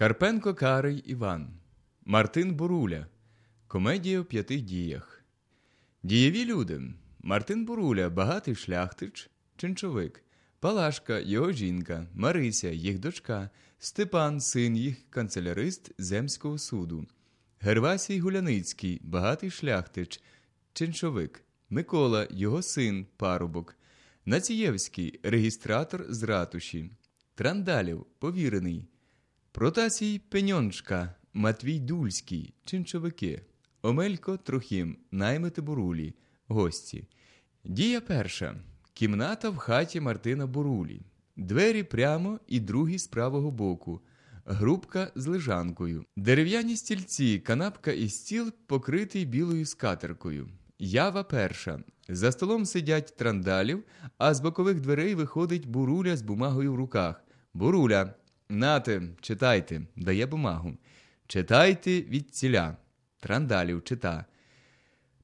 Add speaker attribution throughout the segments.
Speaker 1: Карпенко Карий Іван, Мартин Буруля. Комедія в п'яти діях. Дієві люди. Мартин Буруля, багатий шляхтич, чинчовик, Палашка, його жінка, Марися, їх дочка, Степан, син їх канцелярист Земського суду, Гервасій Гуляницький, багатий шляхтич, чинчовик, Микола, його син, парубок, Націєвський, регістратор з ратуші, Трандалів, повірений. Протасій Пеньоншка, Матвій Дульський, чинчовики, Омелько Трохім, наймити бурулі, гості. Дія перша. Кімната в хаті Мартина Бурулі. Двері прямо і другі з правого боку. Грубка з лежанкою. Дерев'яні стільці, канапка і стіл покритий білою скатеркою. Ява перша. За столом сидять трандалів, а з бокових дверей виходить буруля з бумагою в руках. Буруля. Нате, читайте, дає бумагу. Читайте від ціля. Трандалів чита.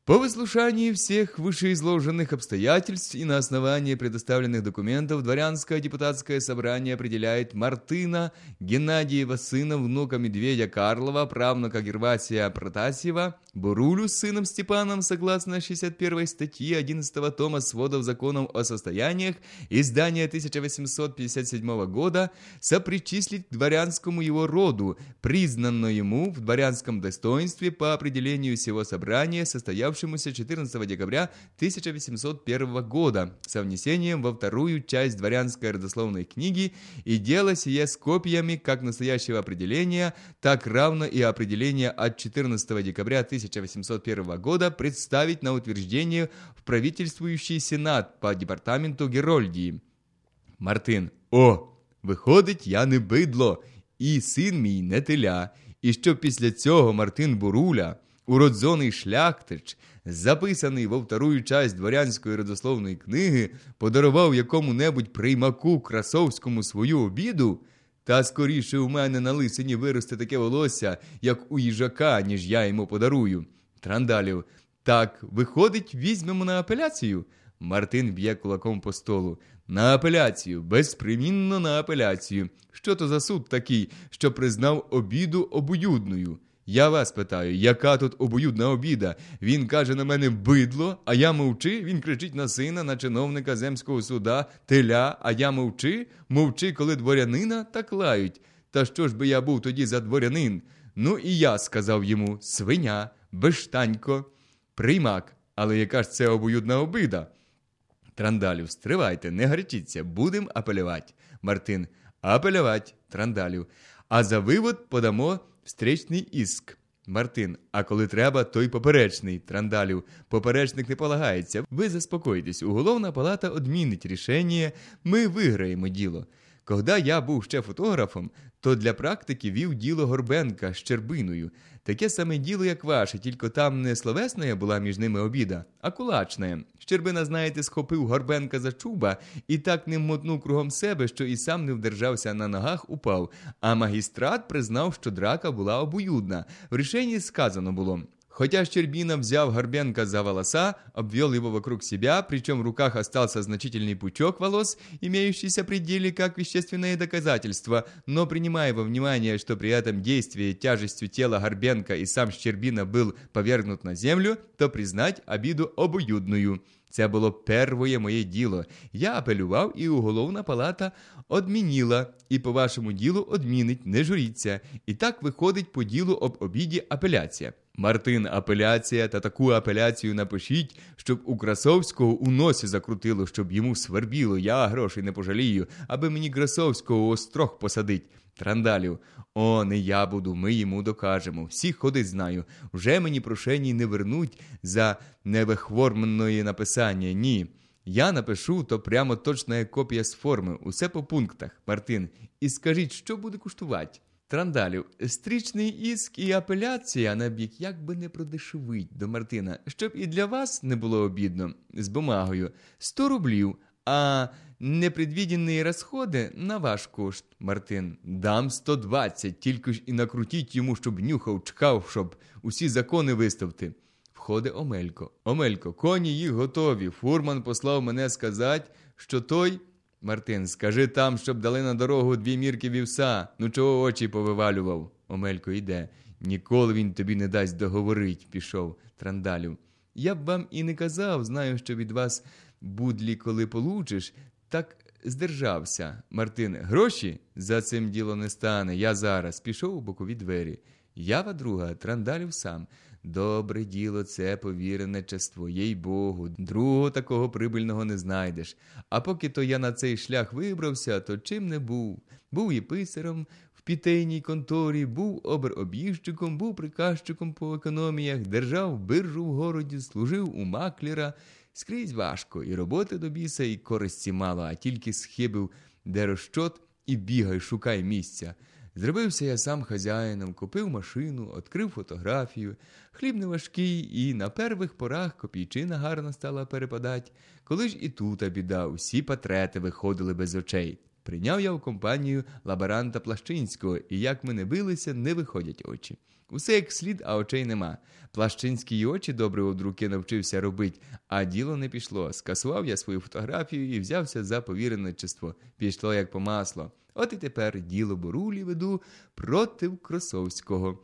Speaker 1: По выслушании всех вышеизложенных обстоятельств и на основании предоставленных документов дворянское депутатское собрание определяет Мартына Геннадиева, сына внука Медведя Карлова, правнука Гервасия Протасьева, Бурулю с сыном Степаном, согласно 61 статьи 11 тома сводов законов о состояниях издания 1857 года, сопричислить к дворянскому его роду, признанно ему в дворянском достоинстве по определению всего собрания, состоявшего состоявшемуся 14 декабря 1801 года со внесением во вторую часть дворянской родословной книги и дело сие с копиями как настоящего определения, так равно и определения от 14 декабря 1801 года представить на утверждение в правительствующий сенат по департаменту Герольдии. Мартин. О, виходить, я не бидло, і син мій не теля. І що після цього Мартин Буруля уродзоний шляхтич, записаний во вторую часть дворянської родословної книги, подарував якому-небудь приймаку красовському свою обіду, та скоріше у мене на лисині виросте таке волосся, як у їжака, ніж я йому подарую. Трандалів. Так, виходить, візьмемо на апеляцію. Мартин б'є кулаком по столу. На апеляцію, безпримінно на апеляцію. Що то за суд такий, що признав обіду обоюдною? Я вас питаю, яка тут обоюдна обіда? Він каже на мене бидло, а я мовчи. Він кричить на сина, на чиновника земського суда, теля, а я мовчи, мовчи, коли дворянина так лають. Та що ж би я був тоді за дворянин? Ну і я сказав йому свиня, бештанько, приймак. Але яка ж це обоюдна обида? Трандалів, стривайте, не гарчіться, будем апелювати. Мартин, апелювати, трандалів. А за вивод подамо встречний іск. Мартин, а коли треба, то й поперечний трандалів. Поперечник не полагається. Ви заспокойтесь, уголовна палата одмінить рішення, ми виграємо діло. Когда я був ще фотографом, то для практики вів діло Горбенка з Щербиною. Таке саме діло, як ваше, тільки там не словесна була між ними обіда, а кулачна. Щербина, знаєте, схопив Горбенка за чуба і так ним мотнув кругом себе, що і сам не вдержався на ногах, упав. А магістрат признав, що драка була обоюдна. В рішенні сказано було. Хотя Щербина взяв Горбенка за волоса, обвел его вокруг себя, причем в руках остался значительный пучок волос, имеющийся при деле как вещественное доказательство, но принимая во внимание, что при этом действии тяжестью тела Горбенка и сам Щербина был повергнут на землю, то признать обиду обоюдную. Це було первое моє діло. Я апелював, і уголовна палата одмінила, і по вашому ділу одмінить, не журіться. І так виходить по ділу об обіді апеляція. Мартин, апеляція та таку апеляцію напишіть, щоб у Красовського у носі закрутило, щоб йому свербіло, я грошей не пожалію, аби мені Красовського острог посадить. Трандалів, о, не я буду, ми йому докажемо. Всі ходи знаю. Вже мені прошені не вернуть за невихворменної написання. Ні. Я напишу, то прямо точна копія з форми, усе по пунктах, Мартин. І скажіть, що буде куштувати? Трандалів, стрічний іск і апеляція на бік як би не продешевить до Мартина, щоб і для вас не було обідно з бумагою 100 рублів, а непредвідені розходи на ваш кошт, Мартин. Дам 120, тільки ж і накрутіть йому, щоб нюхав, чкав, щоб усі закони виставити. Входить Омелько. Омелько, коні їх готові. Фурман послав мене сказати, що той Мартин, скажи там, щоб дали на дорогу дві мірки вівса. Ну чого очі повивалював? Омелько йде. Ніколи він тобі не дасть договорить, пішов Трандалів. Я б вам і не казав, знаю, що від вас будлі, коли получиш, так здержався. Мартин, гроші за цим діло не стане. Я зараз пішов у бокові двері. Ява друга, Трандалів сам. Добре діло, це повірене чество, їй Богу. Другого такого прибильного не знайдеш. А поки то я на цей шлях вибрався, то чим не був. Був і писарем в пітейній конторі, був оберобіжчиком, був приказчиком по економіях, держав биржу в городі, служив у маклера. Скрізь важко, і роботи до біса, і користі мало, а тільки схибив, де розчот, і бігай, шукай місця. Зробився я сам хазяїном, купив машину, відкрив фотографію. Хліб не важкий, і на первих порах копійчина гарно стала перепадать. Коли ж і тута біда, усі патрети виходили без очей. Прийняв я в компанію лаборанта Плащинського, і як ми не билися, не виходять очі. Усе як слід, а очей нема. Плащинські й очі добре од руки навчився робить, а діло не пішло. Скасував я свою фотографію і взявся за повірене чество. Пішло як по масло. От і тепер діло Борулі веду проти Красовського.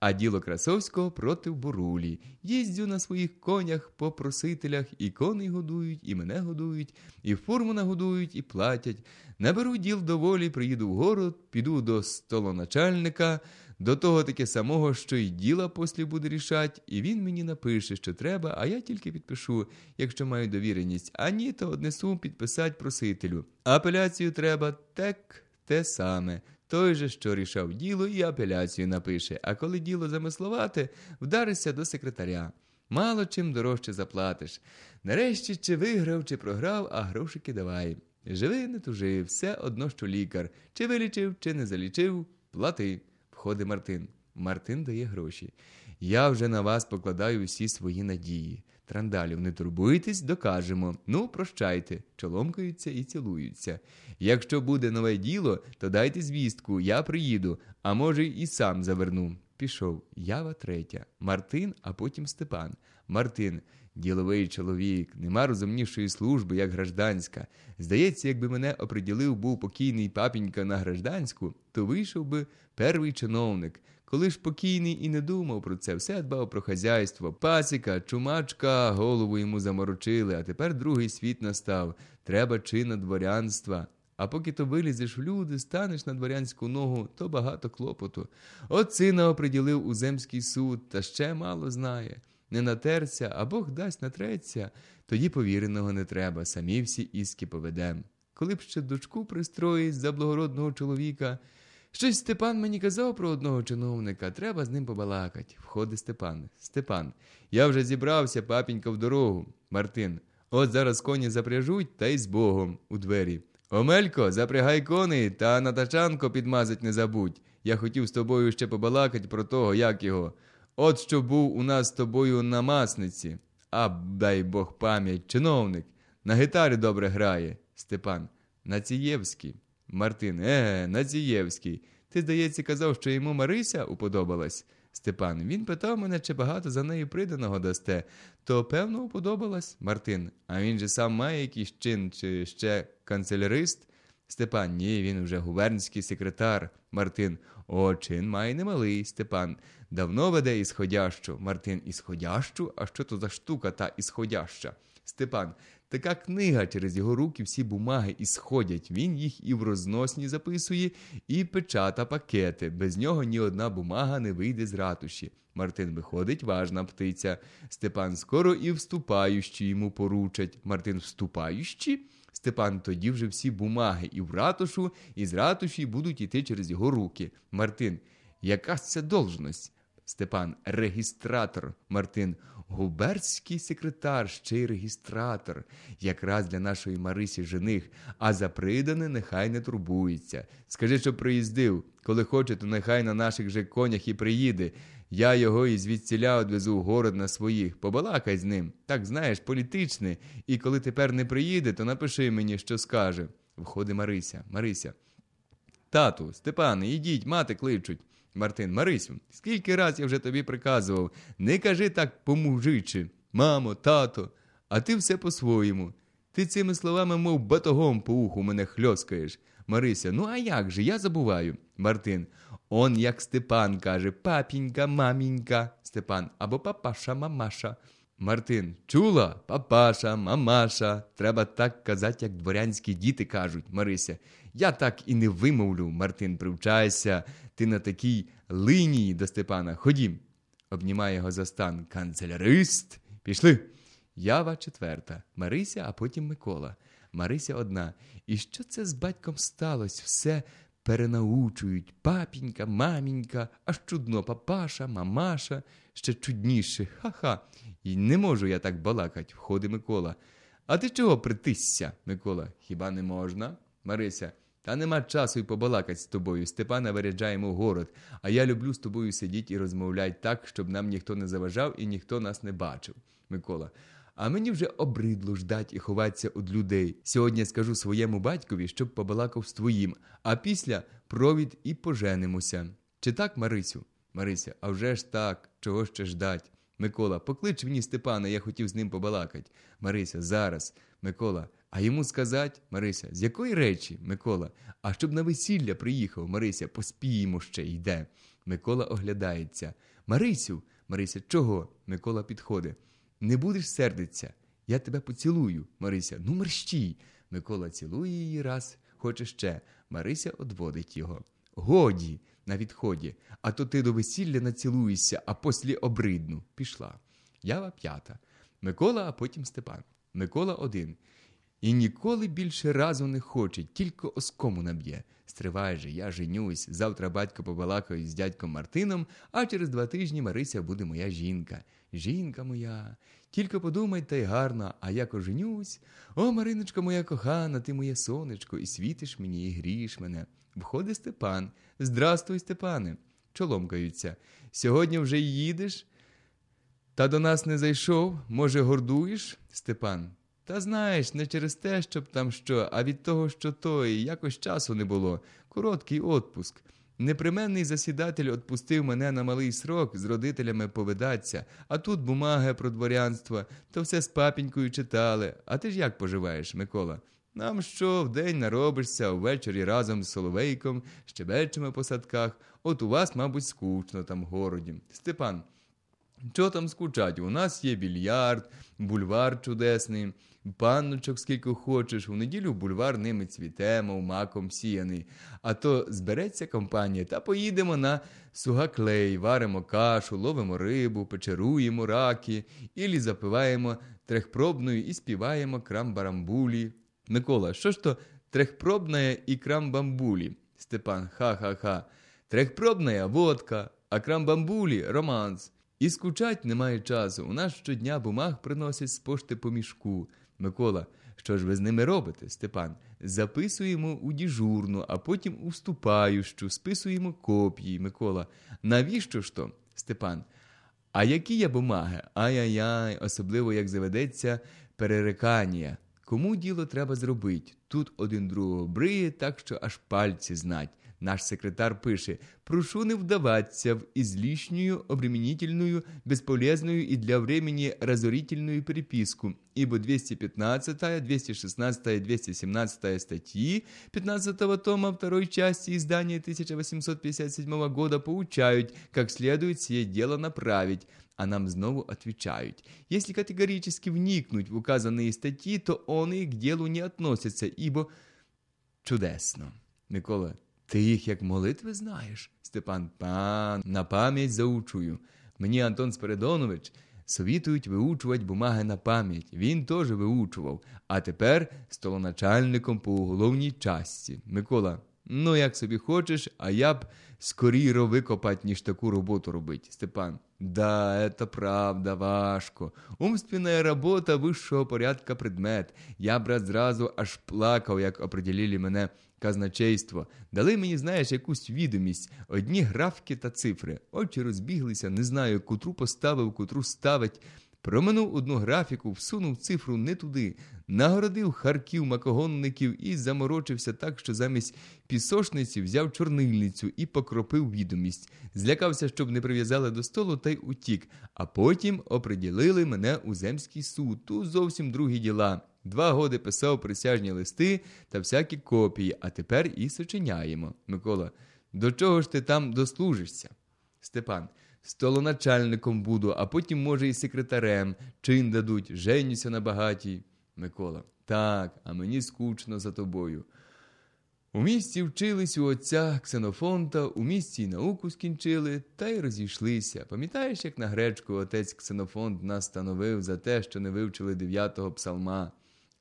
Speaker 1: А діло Красовського проти Борулі. Їздю на своїх конях по просителях, і коней годують, і мене годують, і форму нагодують, і платять. Наберу діл доволі, приїду в город, піду до столоначальника, до того таке самого, що й діла послі буде рішать, і він мені напише, що треба, а я тільки підпишу, якщо маю довіреність. А ні, то однесу підписать просителю. Апеляцію треба так те саме. Той же, що рішав діло, і апеляцію напише, а коли діло замислувати, вдаришся до секретаря. Мало чим дорожче заплатиш. Нарешті чи виграв, чи програв, а грошики давай. Живи, не тужи, все одно, що лікар. Чи вилічив, чи не залічив, плати. Входить Мартин. Мартин дає гроші. Я вже на вас покладаю всі свої надії. Трандалів, не турбуйтесь, докажемо. Ну, прощайте, чоломкаються і цілуються. Якщо буде нове діло, то дайте звістку, я приїду, а може, і сам заверну. Пішов Ява третя, Мартин, а потім Степан. Мартин, діловий чоловік, нема розумнішої служби, як гражданська. Здається, якби мене оприділив був покійний папінька на гражданську, то вийшов би перший чиновник. Коли ж покійний і не думав про це, все дбав про хазяйство, пасіка, чумачка, голову йому заморочили, а тепер другий світ настав. Треба чина дворянства. А поки то вилізеш в люди, станеш на дворянську ногу, то багато клопоту. От сина оприділив у земський суд, та ще мало знає. Не натерся, а Бог дасть натреться, тоді повіреного не треба, самі всі іски поведем. Коли б ще дочку пристроїть за благородного чоловіка. Щось Степан мені казав про одного чиновника, треба з ним побалакать. Входить Степан. Степан. Я вже зібрався, папінька, в дорогу. Мартин. От зараз коні запряжуть, та й з Богом у двері. Омелько, запрягай коней, та на тачанко підмазать не забудь. Я хотів з тобою ще побалакать про того, як його. От що був у нас з тобою на масниці. А дай Бог пам'ять, чиновник. На гітарі добре грає. Степан. Націєвський. Мартин. Е, Націєвський. Ти, здається, казав, що йому Марися уподобалась. Степан. Він питав мене, чи багато за нею приданого дасте. То, певно, уподобалась. Мартин. А він же сам має якийсь чин, чи ще канцелярист? Степан. Ні, він вже губернський секретар. Мартин. О, чин має немалий. Степан. Давно веде ісходящу. Мартин. Ісходящу? А що то за штука та ісходяща? Степан. Така книга через його руки всі бумаги ісходять. Він їх і в розносні записує, і печата пакети. Без нього ні одна бумага не вийде з ратуші. Мартин виходить, важна птиця. Степан скоро і вступаючі йому поручать. Мартин вступаючі? Степан тоді вже всі бумаги і в ратушу, і з ратуші будуть іти через його руки. Мартин, яка це должність? Степан, регістратор. Мартин, губернський секретар, ще й регістратор, якраз для нашої Марисі жених, а за придане нехай не турбується. Скажи, що приїздив. Коли хоче, то нехай на наших же конях і приїде. Я його із звідціля одвезу в город на своїх. Побалакай з ним. Так знаєш, політичне. І коли тепер не приїде, то напиши мені, що скаже. Входить Марися. Марися. Тату, Степане, ідіть, мати кличуть. Мартин, Марисю, скільки раз я вже тобі приказував, не кажи так по-мужичі, мамо, тато, а ти все по-своєму. Ти цими словами, мов батогом по уху мене хльоскаєш. Марися, ну а як же? Я забуваю. Мартин. Он як Степан каже, папінька, мамінька. Степан або папаша, мамаша. Мартин, чула? Папаша, мамаша. Треба так казати, як дворянські діти кажуть, Марися. Я так і не вимовлю, Мартин, привчайся. Ти на такій линії до Степана. Ходім. Обнімає його за стан. Канцелярист. Пішли. Ява четверта. Марися, а потім Микола. Марися одна. І що це з батьком сталося? Все перенаучують. Папінька, мамінька, аж чудно, папаша, мамаша, ще чудніше. Ха-ха. І не можу я так балакать, входить Микола. А ти чого притисся, Микола? Хіба не можна? Марися. Та нема часу й побалакать з тобою. Степана виряджаємо в город, а я люблю з тобою сидіти і розмовляти так, щоб нам ніхто не заважав і ніхто нас не бачив. Микола. А мені вже обридло ждать і ховатися від людей. Сьогодні скажу своєму батькові, щоб побалакав з твоїм, а після провід і поженимося. Чи так, Марисю? Марися, а вже ж так, чого ще ждать? Микола, поклич мені Степана, я хотів з ним побалакать. Марися, зараз. Микола, а йому сказать, Марися, з якої речі, Микола? А щоб на весілля приїхав, Марися, поспіємо ще йде. Микола оглядається. Марисю, Марися, чого? Микола підходить. Не будеш сердиться. Я тебе поцілую, Марися. Ну мерщій. Микола цілує її раз, хоче ще. Марися одводить його. Годі, на відході, а то ти до весілля націлуєшся, а послі обридну. Пішла. Ява п'ята. Микола, а потім Степан. Микола один. І ніколи більше разу не хоче, тільки оскому наб'є. Стривай же, я женюсь. Завтра батько побалакає з дядьком Мартином, а через два тижні Марися буде моя жінка. Жінка моя, тільки подумай та й гарно, а як оженюсь. О, Мариночка моя кохана, ти моє сонечко, і світиш мені, і грієш мене. Входить Степан. Здрастуй, Степане. Чоломкаються. Сьогодні вже їдеш? Та до нас не зайшов, може, гордуєш, Степан? Та знаєш, не через те, щоб там що, а від того, що то, і якось часу не було. Короткий отпуск. Неприменний засідатель отпустив мене на малий срок з родителями повидаться, а тут бумаги про дворянство, то все з папінькою читали. А ти ж як поживаєш, Микола? Нам що, вдень наробишся, ввечері разом з Соловейком, щебечемо по садках. От у вас, мабуть, скучно там в городі. Степан, що там скучать? У нас є більярд, бульвар чудесний, панночок скільки хочеш. У неділю бульвар ними цвіте, мов маком сіяний. А то збереться компанія та поїдемо на сугаклей, варимо кашу, ловимо рибу, печеруємо раки, ілі запиваємо трехпробною і співаємо крамбарамбулі. Микола, що ж то трехпробная і крамбамбулі? Степан, ха-ха-ха. Трехпробная водка, а крамбамбулі романс. І скучать немає часу. У нас щодня бумаг приносять з пошти по мішку. Микола, що ж ви з ними робите, Степан? Записуємо у діжурну, а потім у вступающу, списуємо копії. Микола. Навіщо ж то? Степан. А які є бумаги? Ай-яй-яй, особливо як заведеться перерекання. Кому діло треба зробити? Тут один другого бриє, так що аж пальці знать. Наш секретар пише: прошу не вдаватися в излишнюю, обременительную, бесполезную и для времени разорительную переписку, ибо 215, 216, 217 статьи 15 тома второй части издания 1857 года поучают, как следует сие дело направить, а нам знову отвечают. Если категорически вникнуть в указанные статьи, то они к делу не относятся, ибо чудесно. Микола, ти їх як молитви знаєш? Степан, пан, на пам'ять заучую. Мені Антон Спиридонович совітують виучувати бумаги на пам'ять. Він теж виучував, а тепер столоначальником по уголовній часті. Микола, ну як собі хочеш, а я б скоріро викопать, ніж таку роботу робить. Степан, да, это правда, важко. Умственная работа вищого порядка предмет. Я, брат, зразу аж плакав, як оприділили мене казначейство. Дали мені, знаєш, якусь відомість, одні графки та цифри. Очі розбіглися, не знаю, котру поставив, котру ставить. Проминув одну графіку, всунув цифру не туди, нагородив харків макогонників і заморочився так, що замість пісошниці взяв чорнильницю і покропив відомість. Злякався, щоб не прив'язали до столу, та й утік. А потім оприділили мене у земський суд. Тут зовсім другі діла. Два годи писав присяжні листи та всякі копії, а тепер і сочиняємо. Микола, до чого ж ти там дослужишся? Степан. Столоначальником буду, а потім, може, і секретарем. Чин дадуть, женюся на багатій. Микола. Так, а мені скучно за тобою. У місті вчились у отця Ксенофонта, у місті й науку скінчили, та й розійшлися. Пам'ятаєш, як на гречку отець Ксенофонт нас становив за те, що не вивчили дев'ятого псалма.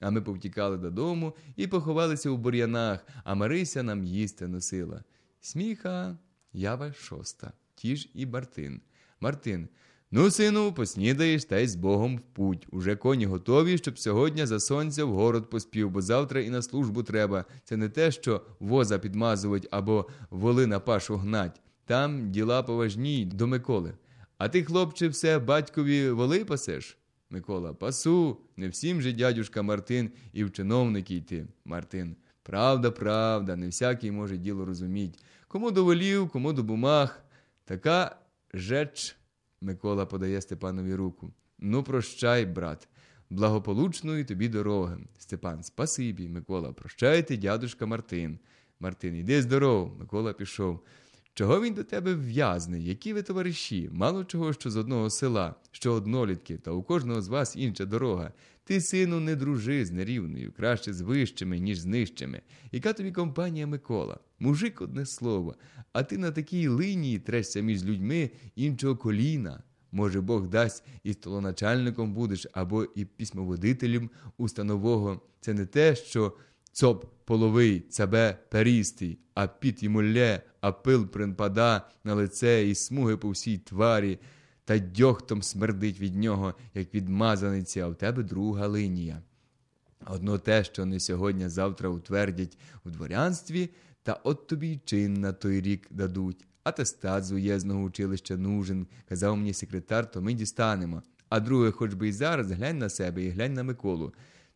Speaker 1: А ми повтікали додому і поховалися у бур'янах, а Марися нам їсти носила. Сміха, ява шоста, ті ж і Мартин. Мартин. Ну, сину, поснідаєш та й з Богом в путь. Уже коні готові, щоб сьогодні за сонця в город поспів, бо завтра і на службу треба. Це не те, що воза підмазувати або воли на пашу гнать. Там діла поважні до Миколи. А ти, хлопче, все батькові воли пасеш? Микола, пасу, не всім же дядюшка Мартин і в чиновники йти. Мартин. Правда, правда, не всякий може діло розуміть. Кому до волів, кому до бумаг. Така жеч. Микола подає Степанові руку. Ну, прощай, брат. Благополучної тобі дороги. Степан, спасибі, Микола, прощайте, дядушка Мартин. Мартин, іди здоров. Микола пішов. Чого він до тебе в'язний? Які ви товариші? Мало чого, що з одного села, що однолітки, та у кожного з вас інша дорога. Ти, сину, не дружи з нерівною, краще з вищими, ніж з нижчими. Яка тобі компанія Микола? Мужик одне слово, а ти на такій линії трешся між людьми іншого коліна. Може, Бог дасть і столоначальником будеш, або і письмоводителем установого. Це не те, що цоп половий, цабе перістий, а піт йому лє, а пил принпада на лице і смуги по всій тварі, та дьохтом смердить від нього, як від мазаниці, а в тебе друга линія. Одно те, що не сьогодні, завтра утвердять у дворянстві, та от тобі й чин на той рік дадуть. Атестат з уєзного училища нужен, казав мені секретар, то ми дістанемо. А друге, хоч би й зараз, глянь на себе і глянь на Миколу.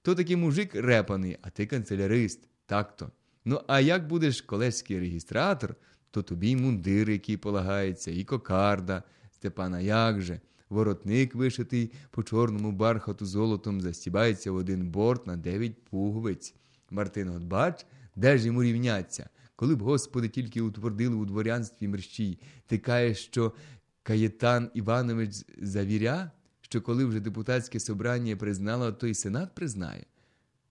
Speaker 1: То такий мужик репаний, а ти канцелярист. Так-то. Ну, а як будеш колежський регістратор, то тобі й мундир, який полагається, і кокарда. Степана, як же? Воротник вишитий по чорному бархату золотом застібається в один борт на дев'ять пуговиць. Мартин, от бач, де ж йому рівняться? Коли б, Господи, тільки утвердили у дворянстві мерщій, ти каєш, що Каєтан Іванович завіря, що коли вже депутатське собрання признало, то й сенат признає.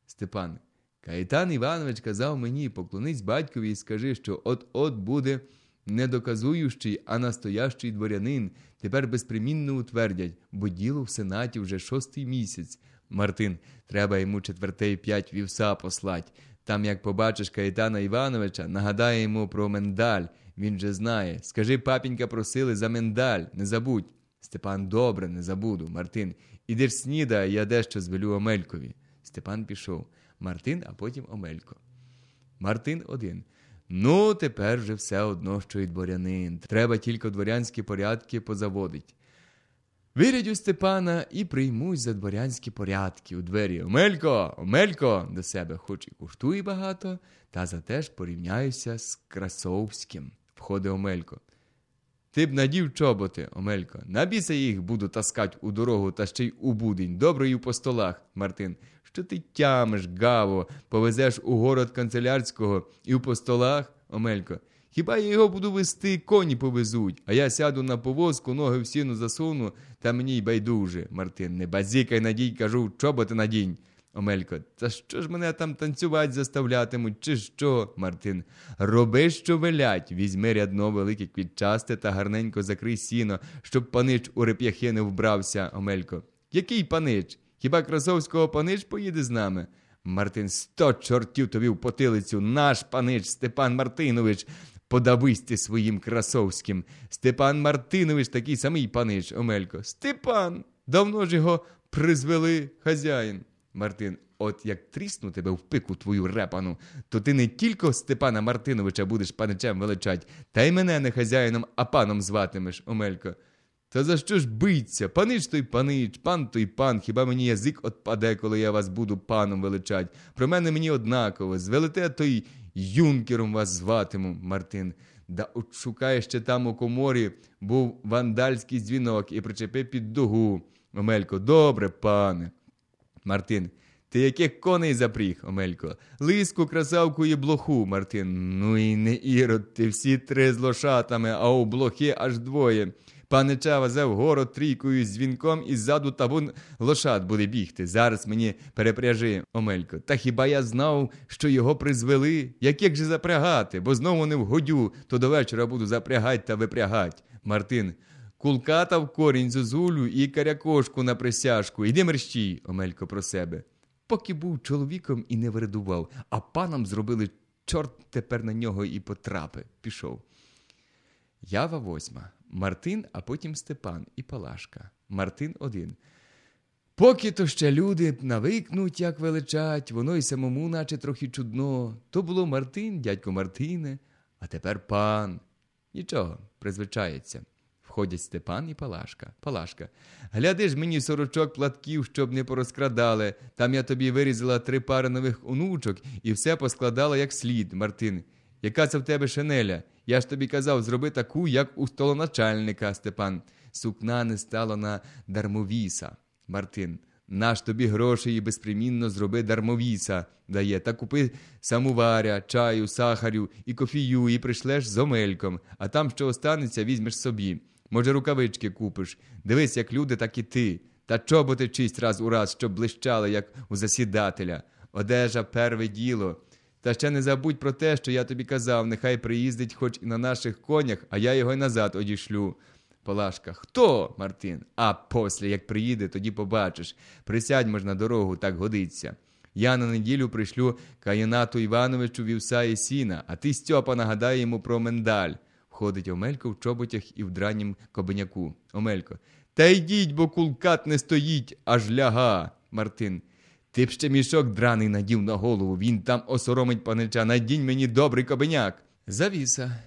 Speaker 1: Степан, Каєтан Іванович казав мені, поклонись батькові і скажи, що от-от буде не доказуючий, а настоящий дворянин. Тепер безпримінно утвердять, бо діло в сенаті вже шостий місяць. Мартин, треба йому четвертей п'ять вівса послать. Там, як побачиш Каїтана Івановича, нагадає йому про мендаль. Він же знає. Скажи, папінька просили за мендаль, не забудь. Степан, добре, не забуду. Мартин, іди ж снідай, я дещо звелю Омелькові. Степан пішов. Мартин, а потім Омелько. Мартин один. Ну, тепер вже все одно, що й дворянин. Треба тільки дворянські порядки позаводить. Вирядю Степана і приймусь за дворянські порядки у двері. Омелько, Омелько, до себе хоч і куштує багато, та зате ж порівняюся з Красовським. Входить Омелько. Ти б надів чоботи, Омелько. Набіса їх буду таскать у дорогу та ще й у будень. Доброю по столах, Мартин. Що ти тямиш, гаво, повезеш у город канцелярського і в постолах, Омелько. Хіба я його буду вести, коні повезуть, а я сяду на повозку, ноги в сіну засуну, та мені й байдуже. Мартин, не базікай надій, кажу, чоботи надінь. Омелько, та що ж мене там танцювати заставлятимуть, чи що? Мартин. Роби, що велять. Візьми рядно велике квітчасте та гарненько закрий сіно, щоб панич у реп'яхи не вбрався, Омелько. Який панич? Хіба Красовського панич поїде з нами? Мартин, сто чортів тобі в потилицю, наш панич Степан Мартинович. Подавись ти своїм Красовським. Степан Мартинович такий самий панич, Омелько. Степан! Давно ж його призвели хазяїн. Мартин, от як трісну тебе в пику твою репану, то ти не тільки Степана Мартиновича будеш паничем величать, та й мене не хазяїном, а паном зватимеш, Омелько. Та за що ж биться? Панич той панич, пан той пан, хіба мені язик отпаде, коли я вас буду паном величать? Про мене мені однаково, звелите, то й юнкером вас зватиму, Мартин. Да от шукає ще там у коморі, був вандальський дзвінок і причепи під дугу. Омелько, добре, пане. Мартин, Ти яких коней запріг, Омелько? Лиску, красавку і блоху, Мартин. Ну і не ірод, ти всі три з лошатами, а у блохи аж двоє. Панича везе в город трійкою з дзвінком і ззаду табун лошад буде бігти. Зараз мені перепряжи, Омелько. Та хіба я знав, що його призвели? Яких же запрягати? Бо знову не вгодю, то до вечора буду запрягать та випрягать. Мартин. Кулката в корінь зозулю і карякошку на присяжку. Іди мерщій, Омелько про себе. Поки був чоловіком і не виридував, а паном зробили чорт тепер на нього і потрапи. Пішов. Ява восьма. Мартин, а потім Степан і Палашка. Мартин один. Поки то ще люди навикнуть, як величать, воно й самому, наче трохи чудно. То було Мартин, дядько Мартине, а тепер пан. Нічого, призвичається. Входять Степан і Палашка. Палашка. Гляди ж мені сорочок платків, щоб не порозкрадали. Там я тобі вирізала три пари нових онучок і все поскладала як слід, Мартин. Яка це в тебе шинеля? Я ж тобі казав, зроби таку, як у столоначальника, Степан. Сукна не стало на дармовіса. Мартин. Наш тобі гроші і безпримінно зроби дармовіса дає. Та купи самуваря, чаю, сахарю і кофію, і пришлеш з омельком, а там, що останеться, візьмеш собі. Може, рукавички купиш. Дивись, як люди, так і ти. Та чоботи чисть раз у раз, щоб блищали, як у засідателя. Одежа перве діло. Та ще не забудь про те, що я тобі казав, нехай приїздить хоч і на наших конях, а я його й назад одішлю. Палашка. Хто, Мартин? А после, як приїде, тоді побачиш. Присядь можна дорогу, так годиться. Я на неділю пришлю Каїнату Івановичу вівса і сіна, а ти, Стьопа, нагадай йому про миндаль. Входить Омелько в чоботях і в дранім кобеняку. Омелько. Та йдіть, бо кулкат не стоїть, аж ляга. Мартин. Ти б ще мішок драний надів на голову, він там осоромить панича. Надінь мені добрий кобеняк. Завіса.